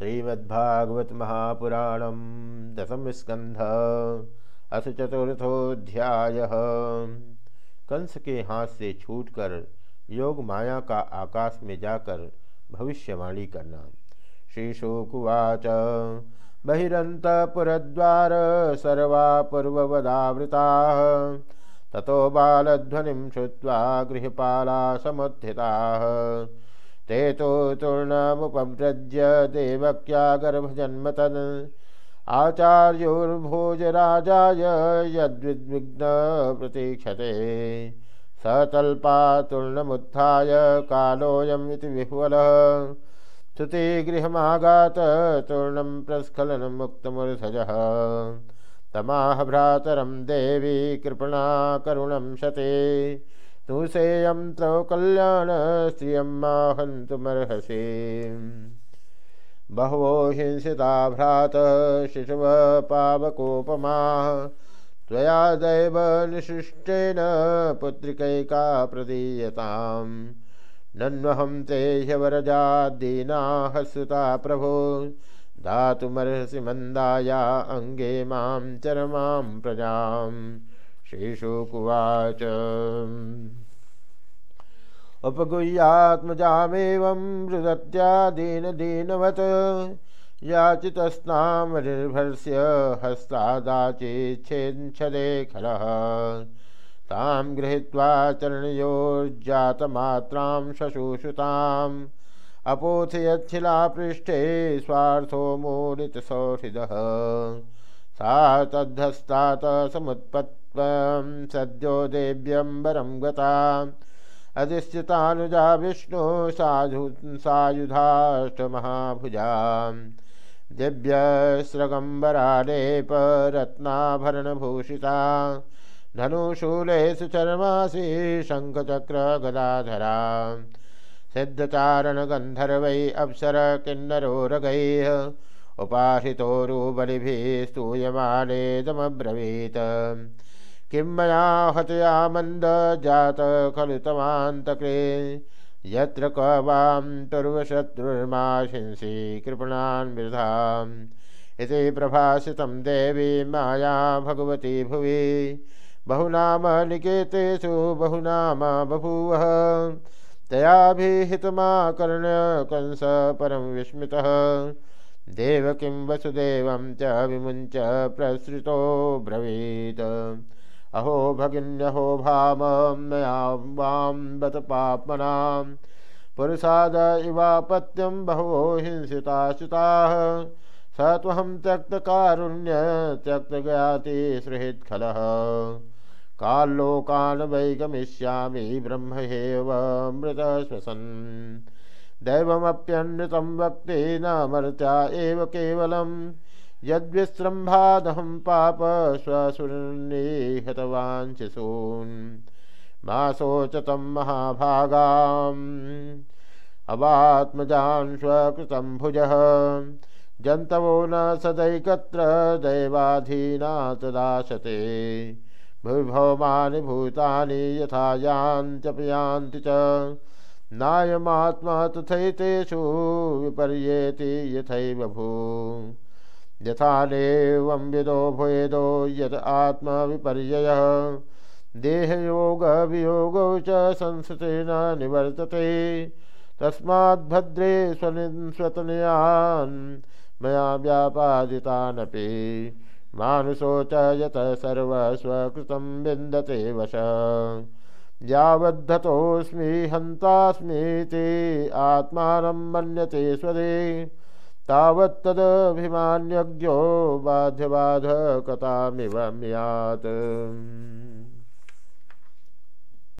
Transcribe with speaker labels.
Speaker 1: श्रीमद्भागवत महापुराण दशम स्कंध, अथ चतुर्थोध्याय। कंस के हाथ से छूटकर योग माया का आकाश में जाकर भविष्यवाणी करना। श्रीशुकुवाच बहिरन्तपुरद्वार सर्वा पूर्ववदावृता ततो बालध्वनिं श्रुत्वा गृहपाला समुत्थिताः ते तो तूर्णमुपव्रज्य देवक्या गर्भजन्म तन् आचार्योर्भोजराजाय यद्विद्विघ्न प्रतीक्षते। स तल्पातूर्णमुत्थाय कालोऽयमिति विह्वलः। श्रुतिगृहमागात तूर्णं प्रस्खलनमुक्तमूर्धजः तमाह भ्रातरं देवी कृपणा करुणं शते। तुसेयं तव कल्याण श्रियं माहन्तुमर्हसि बहवो हिंसिता भ्रात शिशव पावकोपमाः त्वया दैव निशिष्टेन पुत्रिकैका प्रदीयताम्। नन्वहं ते ह्यवरजादीना हसुता प्रभो, दातुमर्हसि मन्दाया, अङ्गे माँ चरमां प्रजाम्। श्रीशुकुवाच। उपगुह्यात्मजामेवं मृदत्यादीनदीनवत् याचितस्नामनिर्भर्स्य हस्तादाचिच्छेच्छदे खलः। तां गृहीत्वा चरणयोर्जातमात्रां शशुषुताम्। अपोथयच्छिलापृष्ठे स्वार्थो मूलितसौहृदः सा तद्धस्तात् समुत्पत्त्वं सद्यो देव्यम्बरं गता। अधिष्ठितानुजा विष्णु साधु सायुधाष्टमहाभुजा। दिव्यस्रगम्बरालेपरत्नाभरणभूषिता धनुशूलेषु चर्मासि शङ्खचक्रगदाधरा सिद्धचारणगन्धर्वै अप्सर किन्नरोरगैः उपासितोरुबलिभिः स्तूयमानेदमब्रवीत् किं मया हतया मन्द जात खलु तमान्तके? यत्र क वां तुर्वशत्रुर्माशिंसि इति प्रभासितं देवी माया भगवती भुवि। बहुनाम निकेतेषु बहुनाम बभूवः। तयाभिहितमाकर्ण्य कंस परं विस्मितः देवकिं वसुदेवं च विमुञ्च प्रसृतो ब्रवीत्। अहो भगिन्यहो भाम, मया बत पाप्मनां। पुरुषाद इवापत्यं बहवो हिंसिताश्रिताः स त्वहं त्यक्तकारुण्य त्यक्तज्ञाति सुहृत्खलः काल्लोकान् वै गमिष्यामि ब्रह्महेवमृतश्वसन् दैवमप्यनृतं वक्ति न मर्त्या एव केवलम् यद्विसृम्भादहं पाप स्वसुनिहतवान् शिशून्। मा शोचतं महाभागाम्। अवात्मजान् स्वकृतं भुजः। जन्तवो न सदैकत्र दैवाधीना तदाशते। भूभौमानि भूतानि यथा यान्त्यपयान्ति च। नायमात्मा तथैतेषु विपर्येति यथैव भू। यथानेवं विदो भुयदो यत आत्मविपर्ययः देहयोगवियोगौ च संस्कृतेन निवर्तते। तस्माद्भद्रे स्वतनयान् मया व्यापादितानपि। मानुषो च यत सर्वस्वकृतं विन्दते वश। यावद्धतोऽस्मि हन्तास्मीति आत्मानं मन्यते स्वदे। तावत्तदभिमान्यज्ञो बाध्यबाधकतामिव म्यात्